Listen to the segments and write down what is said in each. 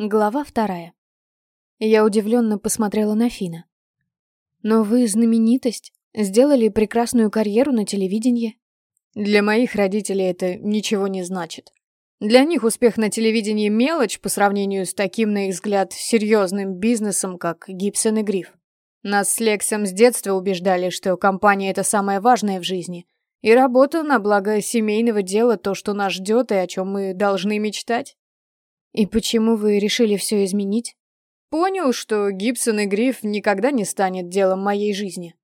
Глава вторая. Я удивленно посмотрела на Фина. «Но вы знаменитость, сделали прекрасную карьеру на телевидении». «Для моих родителей это ничего не значит. Для них успех на телевидении мелочь по сравнению с таким, на их взгляд, серьезным бизнесом, как Гибсон и Гриф. Нас с Лексом с детства убеждали, что компания — это самое важное в жизни, и работа на благо семейного дела — то, что нас ждет и о чем мы должны мечтать. «И почему вы решили все изменить?» «Понял, что Гибсон и Гриф никогда не станет делом моей жизни».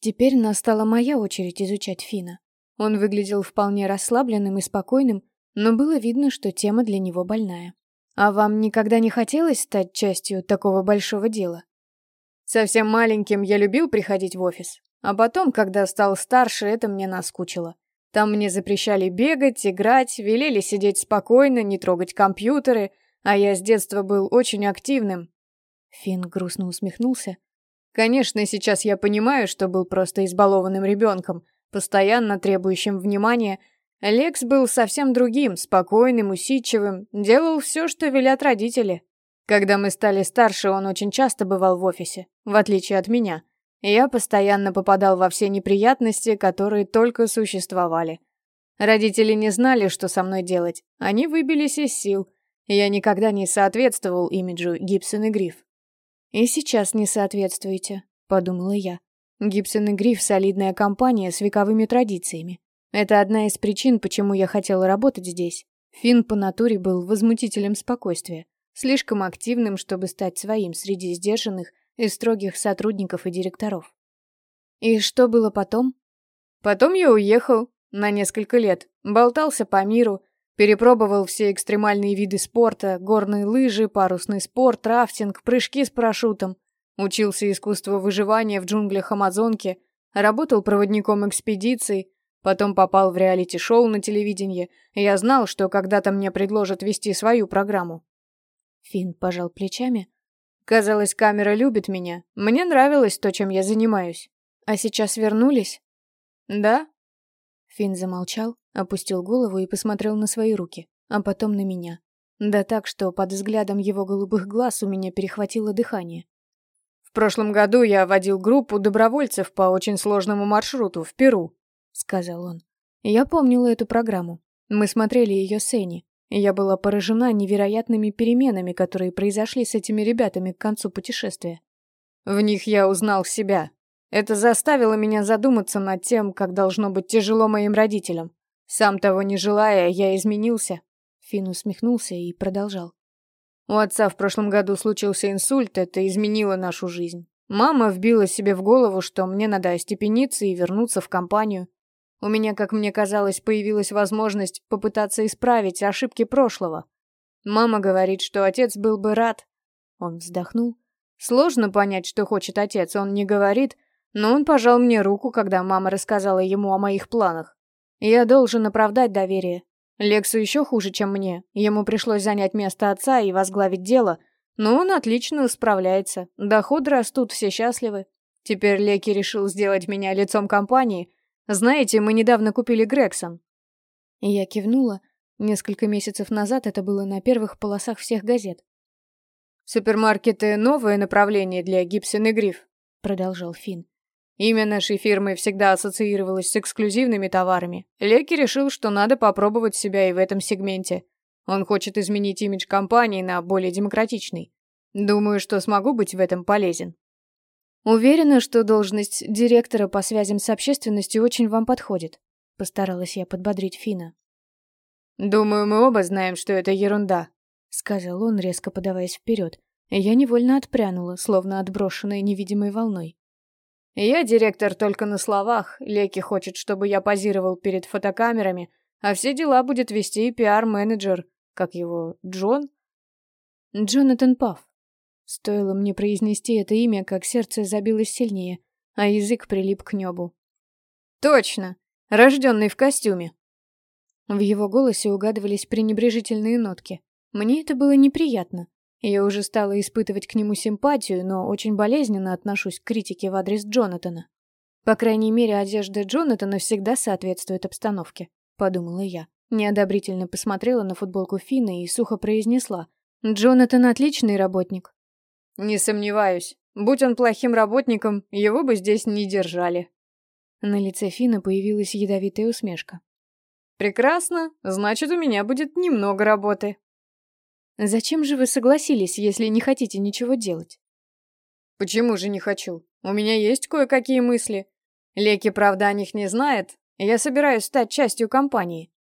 Теперь настала моя очередь изучать Фина. Он выглядел вполне расслабленным и спокойным, но было видно, что тема для него больная. «А вам никогда не хотелось стать частью такого большого дела?» Совсем маленьким я любил приходить в офис, а потом, когда стал старше, это мне наскучило. Там мне запрещали бегать, играть, велели сидеть спокойно, не трогать компьютеры, а я с детства был очень активным. Финн грустно усмехнулся. Конечно, сейчас я понимаю, что был просто избалованным ребенком, постоянно требующим внимания. Лекс был совсем другим, спокойным, усидчивым, делал все, что велят родители. Когда мы стали старше, он очень часто бывал в офисе, в отличие от меня. Я постоянно попадал во все неприятности, которые только существовали. Родители не знали, что со мной делать. Они выбились из сил. Я никогда не соответствовал имиджу Гибсон и Гриф. «И сейчас не соответствуете», — подумала я. Гибсон и Гриф — солидная компания с вековыми традициями. Это одна из причин, почему я хотела работать здесь. Финн по натуре был возмутителем спокойствия, слишком активным, чтобы стать своим среди сдержанных и строгих сотрудников и директоров. И что было потом? Потом я уехал на несколько лет, болтался по миру, перепробовал все экстремальные виды спорта, горные лыжи, парусный спорт, рафтинг, прыжки с парашютом, учился искусству выживания в джунглях Амазонки, работал проводником экспедиций, потом попал в реалити-шоу на телевидении, и я знал, что когда-то мне предложат вести свою программу. Финн пожал плечами, Казалось, камера любит меня. Мне нравилось то, чем я занимаюсь. А сейчас вернулись? Да. Финн замолчал, опустил голову и посмотрел на свои руки, а потом на меня. Да так, что под взглядом его голубых глаз у меня перехватило дыхание. В прошлом году я водил группу добровольцев по очень сложному маршруту в Перу, сказал он. Я помнила эту программу. Мы смотрели ее с Энни. Я была поражена невероятными переменами, которые произошли с этими ребятами к концу путешествия. В них я узнал себя. Это заставило меня задуматься над тем, как должно быть тяжело моим родителям. Сам того не желая, я изменился. Финн усмехнулся и продолжал. У отца в прошлом году случился инсульт, это изменило нашу жизнь. Мама вбила себе в голову, что мне надо остепениться и вернуться в компанию. У меня, как мне казалось, появилась возможность попытаться исправить ошибки прошлого. Мама говорит, что отец был бы рад. Он вздохнул. Сложно понять, что хочет отец, он не говорит, но он пожал мне руку, когда мама рассказала ему о моих планах. Я должен оправдать доверие. Лексу еще хуже, чем мне. Ему пришлось занять место отца и возглавить дело, но он отлично справляется. Доходы растут, все счастливы. Теперь Леки решил сделать меня лицом компании — знаете, мы недавно купили Грегсон». Я кивнула. Несколько месяцев назад это было на первых полосах всех газет. «Супермаркеты — новое направление для Гибсон и Гриф», — продолжал Финн. Имя нашей фирмы всегда ассоциировалось с эксклюзивными товарами. Леки решил, что надо попробовать себя и в этом сегменте. Он хочет изменить имидж компании на более демократичный. Думаю, что смогу быть в этом полезен. Уверена, что должность директора по связям с общественностью очень вам подходит. Постаралась я подбодрить Фина. Думаю, мы оба знаем, что это ерунда, сказал он, резко подаваясь вперед. Я невольно отпрянула, словно отброшенная невидимой волной. Я директор только на словах. Леки хочет, чтобы я позировал перед фотокамерами, а все дела будет вести пиар-менеджер, как его, Джон? Джонатан Пафф. Стоило мне произнести это имя, как сердце забилось сильнее, а язык прилип к небу. «Точно! Рожденный в костюме!» В его голосе угадывались пренебрежительные нотки. Мне это было неприятно. Я уже стала испытывать к нему симпатию, но очень болезненно отношусь к критике в адрес Джонатана. По крайней мере, одежда Джонатана всегда соответствует обстановке, подумала я. Неодобрительно посмотрела на футболку Фина и сухо произнесла: Джонатан отличный работник. Не сомневаюсь. Будь он плохим работником, его бы здесь не держали. На лице Фина появилась ядовитая усмешка. Прекрасно, значит, у меня будет немного работы. Зачем же вы согласились, если не хотите ничего делать? Почему же не хочу? У меня есть кое-какие мысли. Леки, правда, о них не знает. Я собираюсь стать частью компании.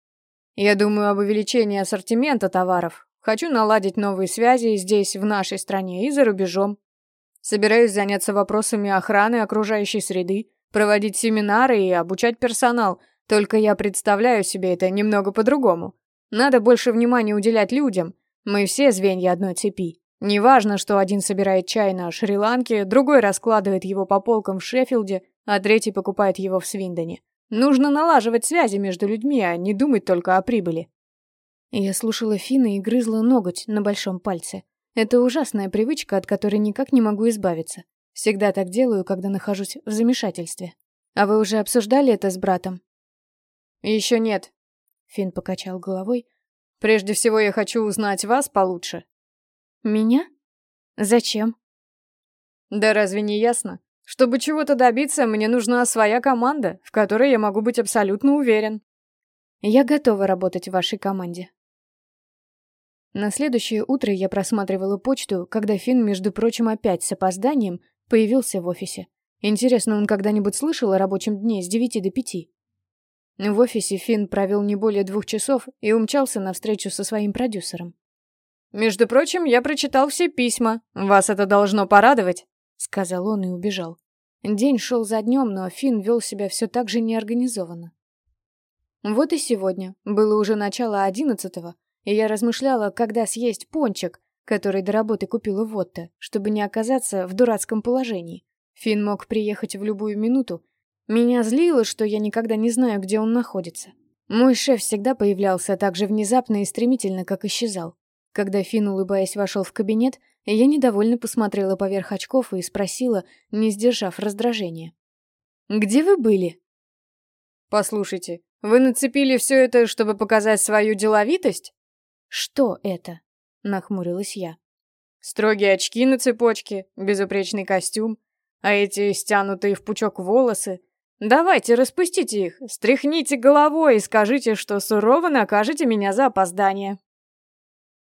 Я думаю об увеличении ассортимента товаров. Хочу наладить новые связи здесь, в нашей стране и за рубежом. Собираюсь заняться вопросами охраны окружающей среды, проводить семинары и обучать персонал. Только я представляю себе это немного по-другому. Надо больше внимания уделять людям. Мы все звенья одной цепи. Неважно, что один собирает чай на Шри-Ланке, другой раскладывает его по полкам в Шеффилде, а третий покупает его в Свиндоне. Нужно налаживать связи между людьми, а не думать только о прибыли. Я слушала Фина и грызла ноготь на большом пальце. Это ужасная привычка, от которой никак не могу избавиться. Всегда так делаю, когда нахожусь в замешательстве. А вы уже обсуждали это с братом? Еще нет. Фин покачал головой. Прежде всего я хочу узнать вас получше. Меня? Зачем? Да разве не ясно? Чтобы чего-то добиться, мне нужна своя команда, в которой я могу быть абсолютно уверен. Я готова работать в вашей команде. На следующее утро я просматривала почту, когда Финн, между прочим, опять с опозданием появился в офисе. Интересно, он когда-нибудь слышал о рабочем дне с девяти до пяти? В офисе Финн провел не более двух часов и умчался на встречу со своим продюсером. «Между прочим, я прочитал все письма. Вас это должно порадовать», — сказал он и убежал. День шел за днем, но Финн вел себя все так же неорганизованно. Вот и сегодня. Было уже начало одиннадцатого, и я размышляла, когда съесть пончик, который до работы купила Вотта, чтобы не оказаться в дурацком положении. Финн мог приехать в любую минуту. Меня злило, что я никогда не знаю, где он находится. Мой шеф всегда появлялся так же внезапно и стремительно, как исчезал. Когда Финн, улыбаясь, вошел в кабинет, я недовольно посмотрела поверх очков и спросила, не сдержав раздражения. «Где вы были?» «Послушайте, вы нацепили все это, чтобы показать свою деловитость?» «Что это?» — нахмурилась я. «Строгие очки на цепочке, безупречный костюм, а эти стянутые в пучок волосы. Давайте, распустите их, стряхните головой и скажите, что сурово накажете меня за опоздание».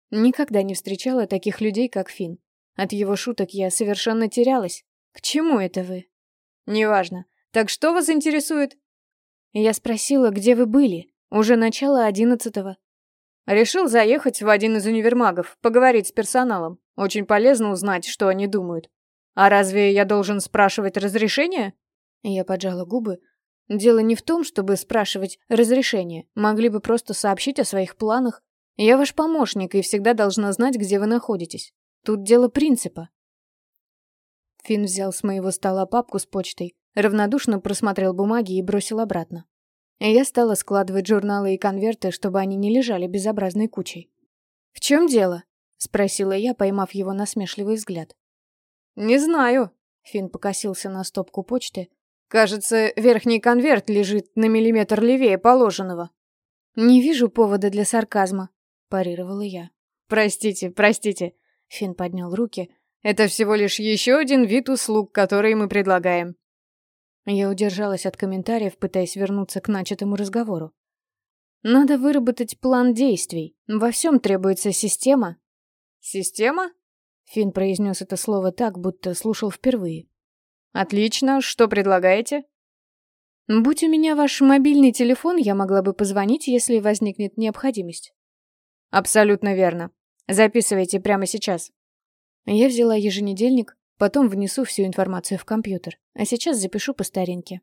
Никогда не встречала таких людей, как Фин. От его шуток я совершенно терялась. К чему это вы? Неважно. Так что вас интересует? Я спросила, где вы были. Уже начало одиннадцатого. Решил заехать в один из универмагов, поговорить с персоналом. Очень полезно узнать, что они думают. А разве я должен спрашивать разрешение? Я поджала губы. Дело не в том, чтобы спрашивать разрешение. Могли бы просто сообщить о своих планах, я ваш помощник и всегда должна знать, где вы находитесь. Тут дело принципа. Финн взял с моего стола папку с почтой, равнодушно просмотрел бумаги и бросил обратно. Я стала складывать журналы и конверты, чтобы они не лежали безобразной кучей. «В чем дело?» — спросила я, поймав его насмешливый взгляд. «Не знаю», — Финн покосился на стопку почты. «Кажется, верхний конверт лежит на миллиметр левее положенного». «Не вижу повода для сарказма», — парировала я. «Простите, простите», — Финн поднял руки. «Это всего лишь еще один вид услуг, которые мы предлагаем». Я удержалась от комментариев, пытаясь вернуться к начатому разговору. «Надо выработать план действий. Во всем требуется система». «Система?» Финн произнес это слово так, будто слушал впервые. «Отлично. Что предлагаете?» «Будь у меня ваш мобильный телефон, я могла бы позвонить, если возникнет необходимость». Абсолютно верно. Записывайте прямо сейчас. Я взяла еженедельник, потом внесу всю информацию в компьютер, а сейчас запишу по старинке.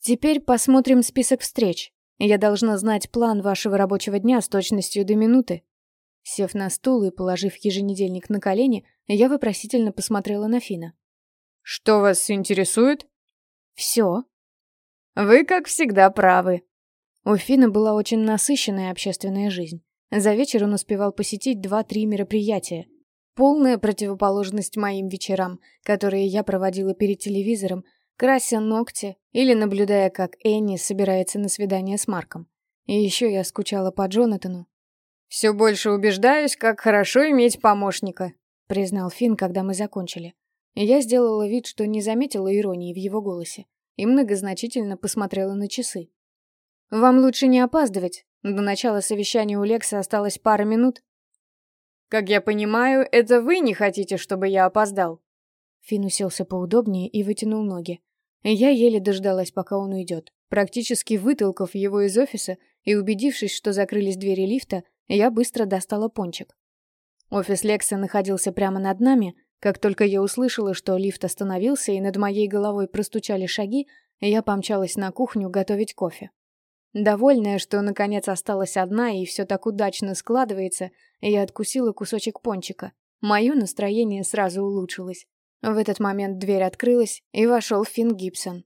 Теперь посмотрим список встреч. Я должна знать план вашего рабочего дня с точностью до минуты. Сев на стул и положив еженедельник на колени, я вопросительно посмотрела на Фина. Что вас интересует? Все. Вы, как всегда, правы. У Фина была очень насыщенная общественная жизнь. За вечер он успевал посетить два-три мероприятия. Полная противоположность моим вечерам, которые я проводила перед телевизором, крася ногти или наблюдая, как Энни собирается на свидание с Марком. И еще я скучала по Джонатану. «Все больше убеждаюсь, как хорошо иметь помощника», — признал Финн, когда мы закончили. Я сделала вид, что не заметила иронии в его голосе, и многозначительно посмотрела на часы. «Вам лучше не опаздывать. До начала совещания у Лекса осталось пара минут». «Как я понимаю, это вы не хотите, чтобы я опоздал?» Финн уселся поудобнее и вытянул ноги. Я еле дождалась, пока он уйдет. Практически вытолкав его из офиса и убедившись, что закрылись двери лифта, я быстро достала пончик. Офис Лекса находился прямо над нами. Как только я услышала, что лифт остановился и над моей головой простучали шаги, я помчалась на кухню готовить кофе. Довольная, что наконец осталась одна и все так удачно складывается, я откусила кусочек пончика. Мое настроение сразу улучшилось. В этот момент дверь открылась, и вошел Финн Гибсон.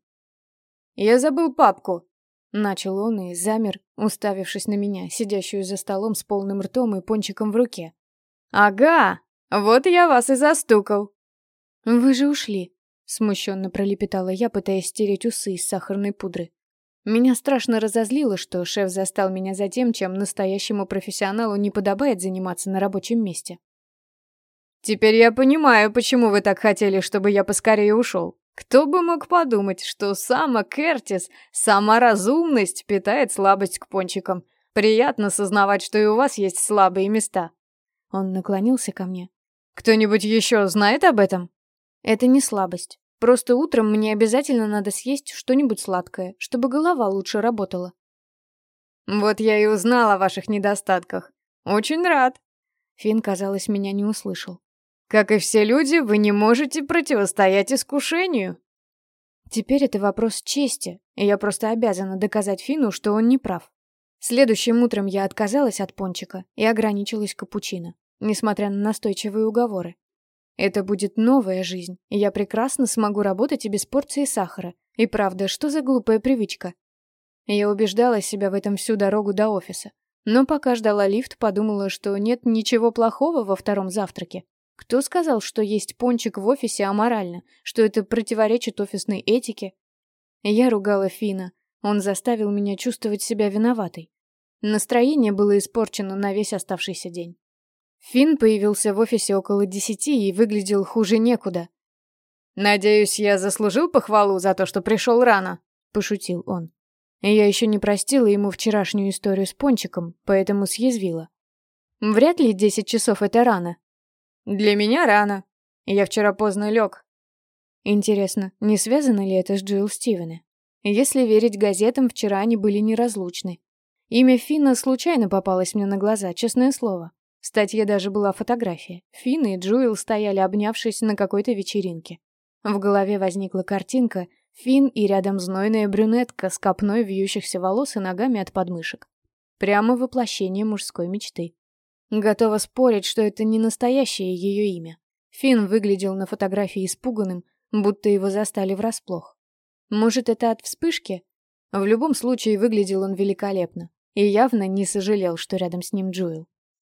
«Я забыл папку», Начал он и замер, уставившись на меня, сидящую за столом с полным ртом и пончиком в руке. «Ага, вот я вас и застукал». «Вы же ушли», — смущенно пролепетала я, пытаясь стереть усы из сахарной пудры. Меня страшно разозлило, что шеф застал меня за тем, чем настоящему профессионалу не подобает заниматься на рабочем месте. «Теперь я понимаю, почему вы так хотели, чтобы я поскорее ушел», кто бы мог подумать, что сама Кертис, сама разумность питает слабость к пончикам. Приятно сознавать, что и у вас есть слабые места. Он наклонился ко мне. Кто-нибудь еще знает об этом? Это не слабость. Просто утром мне обязательно надо съесть что-нибудь сладкое, чтобы голова лучше работала. Вот я и узнал о ваших недостатках. Очень рад. Фин, казалось, меня не услышал. Как и все люди, вы не можете противостоять искушению. Теперь это вопрос чести, и я просто обязана доказать Фину, что он не прав. Следующим утром я отказалась от пончика и ограничилась капучино, несмотря на настойчивые уговоры. Это будет новая жизнь, и я прекрасно смогу работать и без порции сахара. И правда, что за глупая привычка? Я убеждала себя в этом всю дорогу до офиса. Но пока ждала лифт, подумала, что нет ничего плохого во втором завтраке. Кто сказал, что есть пончик в офисе аморально, что это противоречит офисной этике? Я ругала Фина. Он заставил меня чувствовать себя виноватой. Настроение было испорчено на весь оставшийся день. Фин появился в офисе около десяти и выглядел хуже некуда. «Надеюсь, я заслужил похвалу за то, что пришел рано», — пошутил он. Я еще не простила ему вчерашнюю историю с пончиком, поэтому съязвила. «Вряд ли десять часов — это рано. Для меня рано. Я вчера поздно лег. Интересно, не связано ли это с Джилл Стивена? Если верить газетам, вчера они были неразлучны. Имя Финна случайно попалось мне на глаза, честное слово. В статье даже была фотография. Финн и Джуэл стояли, обнявшись на какой-то вечеринке. В голове возникла картинка Финн и рядом знойная брюнетка с копной вьющихся волос и ногами от подмышек. Прямо воплощение мужской мечты. Готова спорить, что это не настоящее ее имя. Финн выглядел на фотографии испуганным, будто его застали врасплох. Может, это от вспышки? В любом случае, выглядел он великолепно и явно не сожалел, что рядом с ним Джуэл.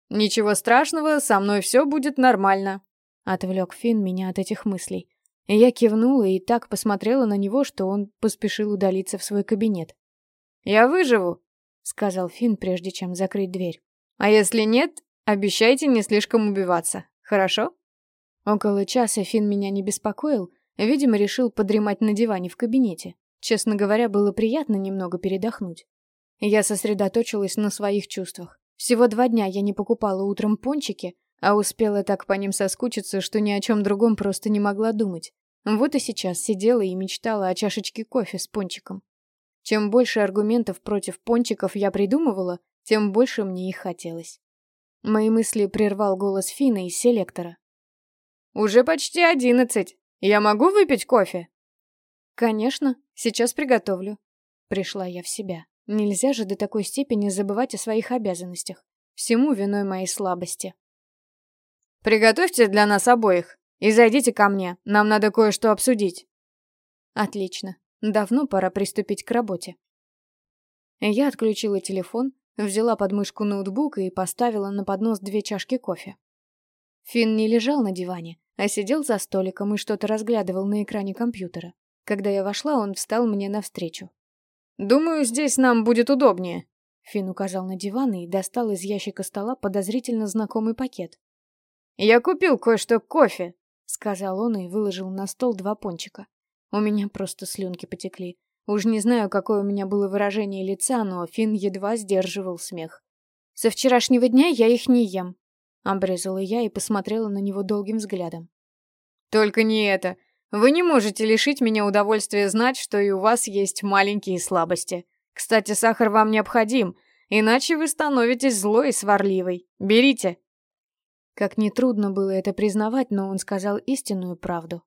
«Ничего страшного, со мной все будет нормально», — отвлек Финн меня от этих мыслей. Я кивнула и так посмотрела на него, что он поспешил удалиться в свой кабинет. «Я выживу», — сказал Финн, прежде чем закрыть дверь. «А если нет, Обещайте не слишком убиваться, хорошо? Около часа Фин меня не беспокоил, видимо, решил подремать на диване в кабинете. Честно говоря, было приятно немного передохнуть. Я сосредоточилась на своих чувствах. Всего два дня я не покупала утром пончики, а успела так по ним соскучиться, что ни о чем другом просто не могла думать. Вот и сейчас сидела и мечтала о чашечке кофе с пончиком. Чем больше аргументов против пончиков я придумывала, тем больше мне их хотелось. Мои мысли прервал голос Фина из селектора. «Уже почти одиннадцать. Я могу выпить кофе?» «Конечно, сейчас приготовлю». Пришла я в себя. Нельзя же до такой степени забывать о своих обязанностях. Всему виной моей слабости. «Приготовьте для нас обоих и зайдите ко мне. Нам надо кое-что обсудить». «Отлично. Давно пора приступить к работе». Я отключила телефон, Взяла под мышку ноутбук и поставила на поднос две чашки кофе. Финн не лежал на диване, а сидел за столиком и что-то разглядывал на экране компьютера. Когда я вошла, он встал мне навстречу. «Думаю, здесь нам будет удобнее». Фин указал на диван и достал из ящика стола подозрительно знакомый пакет. «Я купил кое-что кофе», — сказал он и выложил на стол два пончика. У меня просто слюнки потекли. Уж не знаю, какое у меня было выражение лица, но Фин едва сдерживал смех. «Со вчерашнего дня я их не ем», — обрезала я и посмотрела на него долгим взглядом. «Только не это. Вы не можете лишить меня удовольствия знать, что и у вас есть маленькие слабости. Кстати, сахар вам необходим, иначе вы становитесь злой и сварливой. Берите». Как нетрудно было это признавать, но он сказал истинную правду.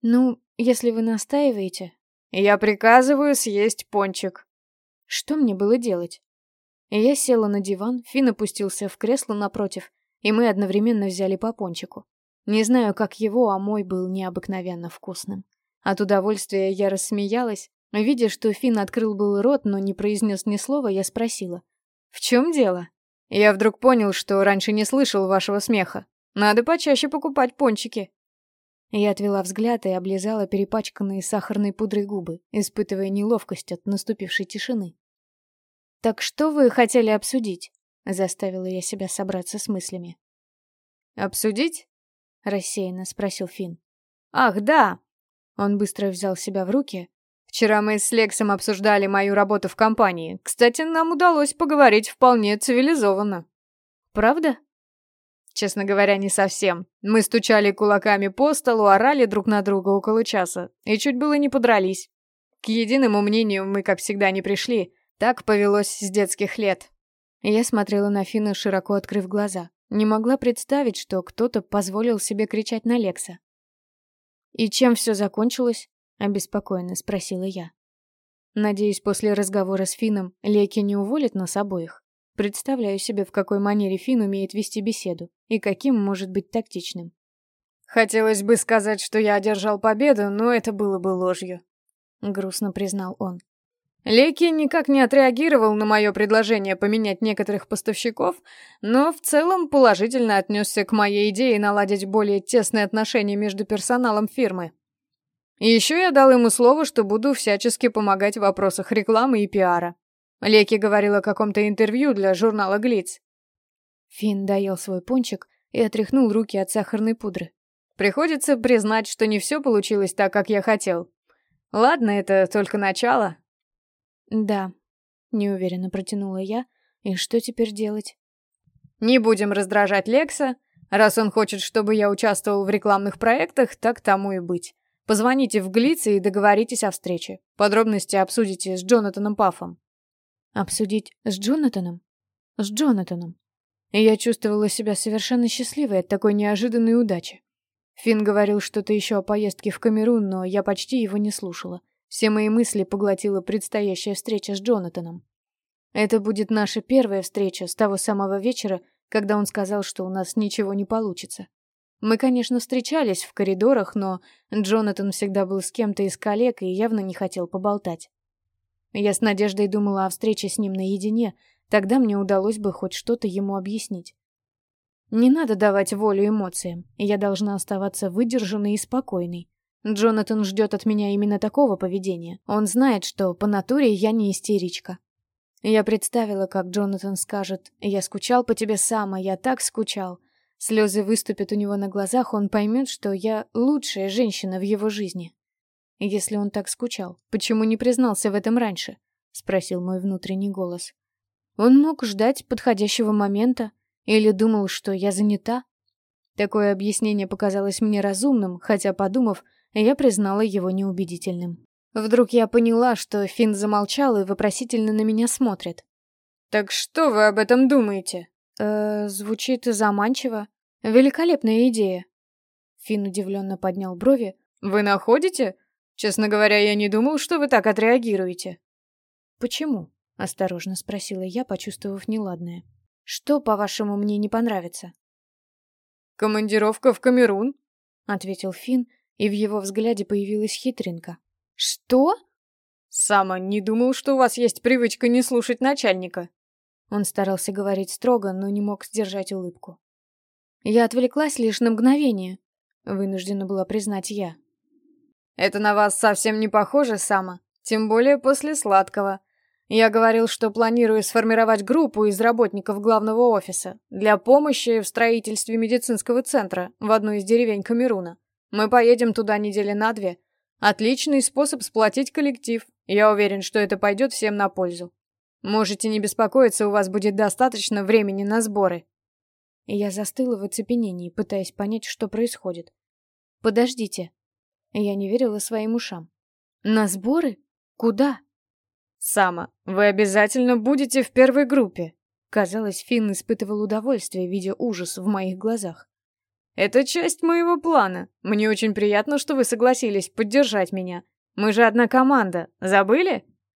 «Ну, если вы настаиваете...» «Я приказываю съесть пончик». Что мне было делать? Я села на диван, Фин опустился в кресло напротив, и мы одновременно взяли по пончику. Не знаю, как его, а мой был необыкновенно вкусным. От удовольствия я рассмеялась. Видя, что Фин открыл был рот, но не произнес ни слова, я спросила. «В чем дело?» Я вдруг понял, что раньше не слышал вашего смеха. Надо почаще покупать пончики. Я отвела взгляд и облизала перепачканные сахарной пудрой губы, испытывая неловкость от наступившей тишины. «Так что вы хотели обсудить?» — заставила я себя собраться с мыслями. «Обсудить?» — рассеянно спросил Финн. «Ах, да!» Он быстро взял себя в руки, Вчера мы с Лексом обсуждали мою работу в компании. Кстати, нам удалось поговорить вполне цивилизованно. Правда? Честно говоря, не совсем. Мы стучали кулаками по столу, орали друг на друга около часа. И чуть было не подрались. К единому мнению мы, как всегда, не пришли. Так повелось с детских лет. Я смотрела на Фина, широко открыв глаза. Не могла представить, что кто-то позволил себе кричать на Лекса. И чем все закончилось? обеспокоенно спросила я. Надеюсь, после разговора с Фином Леки не уволит нас обоих. Представляю себе, в какой манере Фин умеет вести беседу и каким может быть тактичным. Хотелось бы сказать, что я одержал победу, но это было бы ложью, грустно признал он. Леки никак не отреагировал на мое предложение поменять некоторых поставщиков, но в целом положительно отнесся к моей идее наладить более тесные отношения между персоналом фирмы. И еще я дал ему слово, что буду всячески помогать в вопросах рекламы и пиара. Леки говорила о каком-то интервью для журнала «Глиц». Финн доел свой пончик и отряхнул руки от сахарной пудры. Приходится признать, что не все получилось так, как я хотел. Ладно, это только начало. Да, неуверенно протянула я. И что теперь делать? Не будем раздражать Лекса. Раз он хочет, чтобы я участвовал в рекламных проектах, так тому и быть. Позвоните в Глице и договоритесь о встрече. Подробности обсудите с Джонатаном Пафом. Обсудить с Джонатаном? С Джонатаном. И я чувствовала себя совершенно счастливой от такой неожиданной удачи. Финн говорил что-то еще о поездке в Камерун, но я почти его не слушала. Все мои мысли поглотила предстоящая встреча с Джонатаном. Это будет наша первая встреча с того самого вечера, когда он сказал, что у нас ничего не получится. Мы, конечно, встречались в коридорах, но Джонатан всегда был с кем-то из коллег и явно не хотел поболтать. Я с надеждой думала о встрече с ним наедине, тогда мне удалось бы хоть что-то ему объяснить. Не надо давать волю эмоциям, я должна оставаться выдержанной и спокойной. Джонатан ждет от меня именно такого поведения. Он знает, что по натуре я не истеричка. Я представила, как Джонатан скажет «Я скучал по тебе сам, а я так скучал», Слезы выступят у него на глазах, он поймет, что я лучшая женщина в его жизни. Если он так скучал, почему не признался в этом раньше? Спросил мой внутренний голос. Он мог ждать подходящего момента или думал, что я занята? Такое объяснение показалось мне разумным, хотя, подумав, я признала его неубедительным. Вдруг я поняла, что Финн замолчал и вопросительно на меня смотрит. «Так что вы об этом думаете?» «Э, звучит заманчиво. Великолепная идея. Фин удивленно поднял брови. Вы находите? Честно говоря, я не думал, что вы так отреагируете. Почему? Осторожно спросила я, почувствовав неладное. Что, по-вашему, мне не понравится? Командировка в Камерун, ответил Фин, и в его взгляде появилась хитринка. Что? Сама не думал, что у вас есть привычка не слушать начальника. Он старался говорить строго, но не мог сдержать улыбку. Я отвлеклась лишь на мгновение, вынуждена была признать я. Это на вас совсем не похоже, Сама, тем более после сладкого. Я говорил, что планирую сформировать группу из работников главного офиса для помощи в строительстве медицинского центра в одной из деревень Камеруна. Мы поедем туда недели на две. Отличный способ сплотить коллектив. Я уверен, что это пойдет всем на пользу. Можете не беспокоиться, у вас будет достаточно времени на сборы. Я застыла в оцепенении, пытаясь понять, что происходит. Подождите. Я не верила своим ушам. На сборы? Куда? Сама, вы обязательно будете в первой группе. Казалось, Финн испытывал удовольствие, видя ужас в моих глазах. Это часть моего плана. Мне очень приятно, что вы согласились поддержать меня. Мы же одна команда. Забыли?